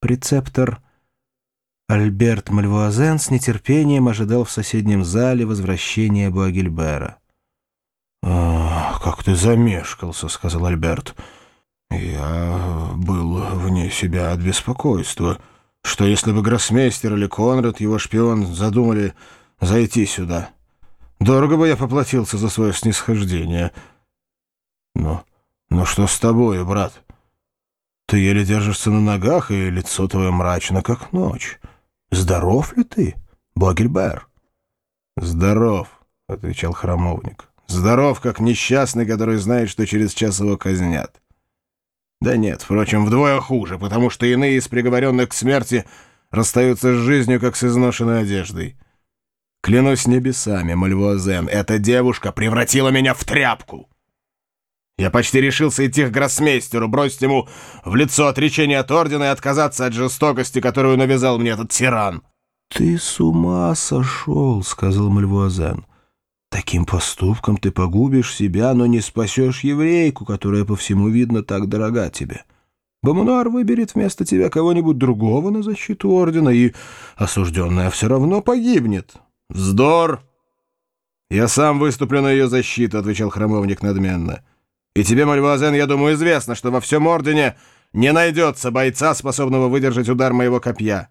Прецептор Альберт Мальвуазен с нетерпением ожидал в соседнем зале возвращения Буагильбера. «Как ты замешкался», — сказал Альберт. «Я был вне себя от беспокойства. Что если бы гроссмейстер или Конрад, его шпион, задумали зайти сюда? Дорого бы я поплатился за свое снисхождение. Но, но что с тобой, брат? Ты еле держишься на ногах, и лицо твое мрачно, как ночь». Здоров ли ты, Богельбер? Здоров, отвечал храмовник. Здоров, как несчастный, который знает, что через час его казнят. Да нет, впрочем, вдвое хуже, потому что иные из приговоренных к смерти расстаются с жизнью, как с изношенной одеждой. Клянусь небесами, Мальвуазен, эта девушка превратила меня в тряпку. Я почти решился идти к гроссмейстеру, бросить ему в лицо отречение от ордена и отказаться от жестокости, которую навязал мне этот тиран. «Ты с ума сошел», — сказал Мальвуазен. «Таким поступком ты погубишь себя, но не спасешь еврейку, которая по всему видно так дорога тебе. Бомунар выберет вместо тебя кого-нибудь другого на защиту ордена, и осужденная все равно погибнет». «Вздор! Я сам выступлю на ее защиту», — отвечал храмовник надменно. И тебе, Мальвуазен, я думаю, известно, что во всем Ордене не найдется бойца, способного выдержать удар моего копья».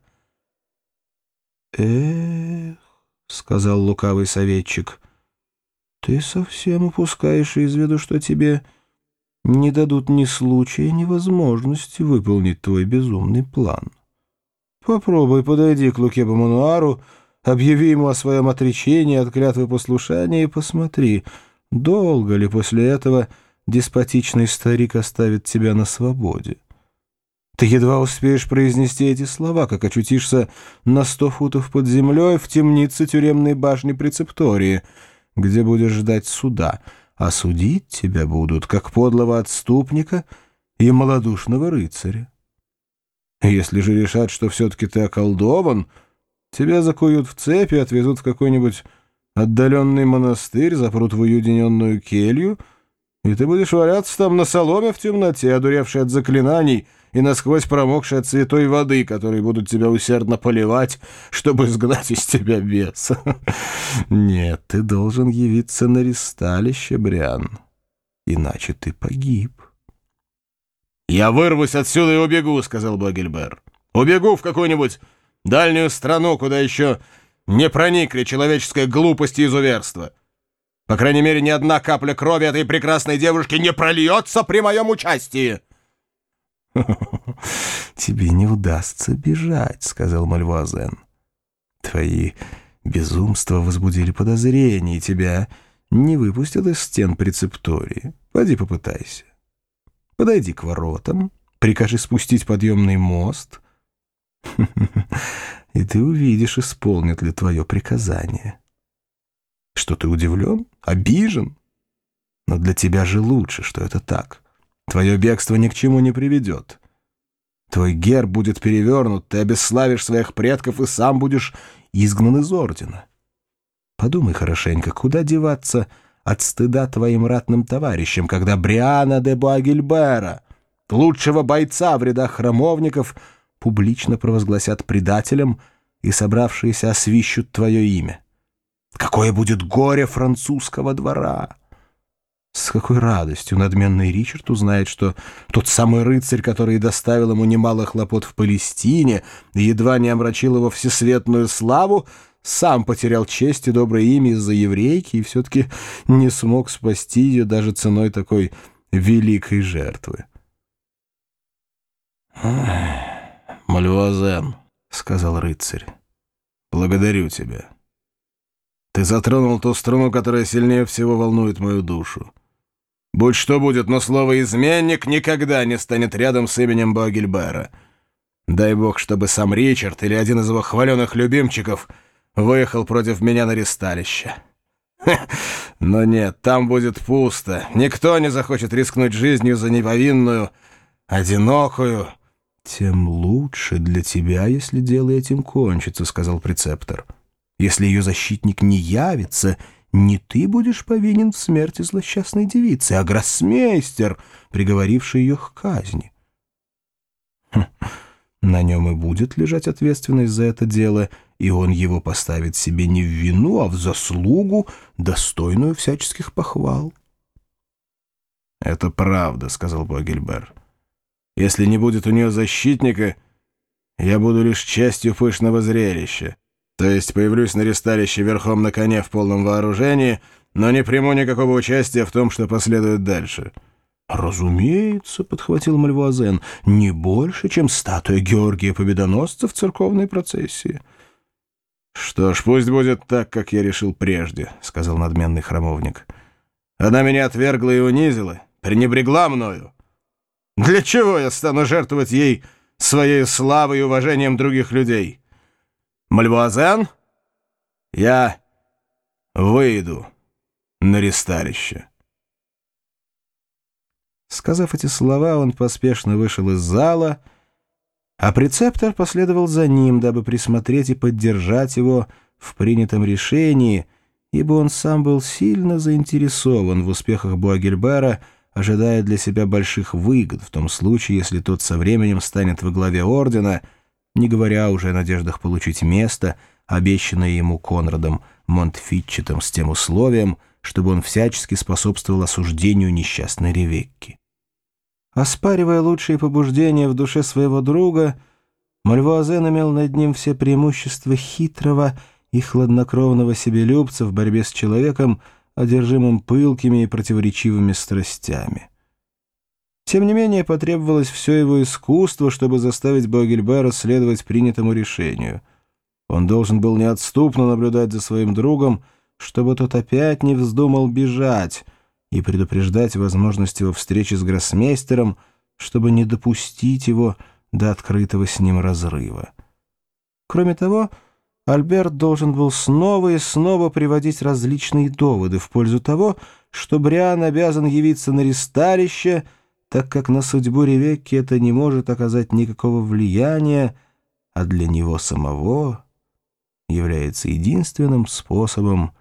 «Эх», — сказал лукавый советчик, — «ты совсем упускаешь из виду, что тебе не дадут ни случая, ни возможности выполнить твой безумный план. Попробуй подойди к Луке Бамануару, объяви ему о своем отречении от клятвы послушания и посмотри, долго ли после этого деспотичный старик оставит тебя на свободе. Ты едва успеешь произнести эти слова, как очутишься на сто футов под землей в темнице тюремной башни прецептории, где будешь ждать суда, а судить тебя будут, как подлого отступника и малодушного рыцаря. Если же решат, что все-таки ты околдован, тебя закуют в цепи, отвезут в какой-нибудь отдаленный монастырь, запрут в уединенную келью — и ты будешь валяться там на соломе в темноте, одуревший от заклинаний и насквозь промокший от святой воды, которые будут тебя усердно поливать, чтобы сгнать из тебя беса. Нет, ты должен явиться на ристалище, Бриан, иначе ты погиб. «Я вырвусь отсюда и убегу», — сказал Багельбер. «Убегу в какую-нибудь дальнюю страну, куда еще не проникли человеческая глупость и изуверство». По крайней мере, ни одна капля крови этой прекрасной девушки не прольется при моем участии. «Тебе не удастся бежать», — сказал Мальвуазен. «Твои безумства возбудили подозрения, и тебя не выпустят из стен прецептории. Пойди попытайся. Подойди к воротам, прикажи спустить подъемный мост, и ты увидишь, исполнят ли твое приказание». Что ты удивлен? Обижен? Но для тебя же лучше, что это так. Твое бегство ни к чему не приведет. Твой герб будет перевернут, ты обесславишь своих предков и сам будешь изгнан из ордена. Подумай хорошенько, куда деваться от стыда твоим ратным товарищам, когда Бриана де Буагильбера, лучшего бойца в рядах храмовников, публично провозгласят предателем и собравшиеся освищут твое имя. Какое будет горе французского двора! С какой радостью надменный Ричард узнает, что тот самый рыцарь, который доставил ему немало хлопот в Палестине и едва не омрачил его всесветную славу, сам потерял честь и доброе имя из-за еврейки и все-таки не смог спасти ее даже ценой такой великой жертвы. «Мальвуазен», — сказал рыцарь, — «благодарю тебя». Ты затронул ту струну, которая сильнее всего волнует мою душу. Будь что будет, но слово «изменник» никогда не станет рядом с именем Богельбера. Дай бог, чтобы сам Ричард или один из его хваленых любимчиков выехал против меня на ресталище. Но нет, там будет пусто. Никто не захочет рискнуть жизнью за неповинную, одинокую. «Тем лучше для тебя, если дело этим кончится», — сказал прецептор. Если ее защитник не явится, не ты будешь повинен в смерти злосчастной девицы, а гроссмейстер, приговоривший ее к казни. Хм, на нем и будет лежать ответственность за это дело, и он его поставит себе не в вину, а в заслугу, достойную всяческих похвал. «Это правда», — сказал Богельбер. «Если не будет у нее защитника, я буду лишь частью пышного зрелища, то есть появлюсь на ресталище верхом на коне в полном вооружении, но не приму никакого участия в том, что последует дальше». «Разумеется», — подхватил Мальвуазен, — «не больше, чем статуя Георгия Победоносца в церковной процессии». «Что ж, пусть будет так, как я решил прежде», — сказал надменный храмовник. «Она меня отвергла и унизила, пренебрегла мною. Для чего я стану жертвовать ей своей славой и уважением других людей? Мальвуазен, я выйду на ресталище». Сказав эти слова, он поспешно вышел из зала, а прецептор последовал за ним, дабы присмотреть и поддержать его в принятом решении, ибо он сам был сильно заинтересован в успехах Буагельбера, ожидая для себя больших выгод в том случае, если тот со временем станет во главе ордена, не говоря уже о надеждах получить место, обещанное ему Конрадом Монтфитчетом с тем условием, чтобы он всячески способствовал осуждению несчастной Ревекки. Оспаривая лучшие побуждения в душе своего друга, Мальвуазен имел над ним все преимущества хитрого и хладнокровного себелюбца в борьбе с человеком, одержимым пылкими и противоречивыми страстями. Тем не менее, потребовалось все его искусство, чтобы заставить Богельбера следовать принятому решению. Он должен был неотступно наблюдать за своим другом, чтобы тот опять не вздумал бежать — и предупреждать возможность его встречи с гроссмейстером, чтобы не допустить его до открытого с ним разрыва. Кроме того, Альберт должен был снова и снова приводить различные доводы в пользу того, что Бриан обязан явиться на ресталище, так как на судьбу Ревекки это не может оказать никакого влияния, а для него самого является единственным способом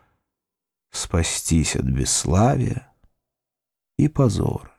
спастись от бесславия и позор.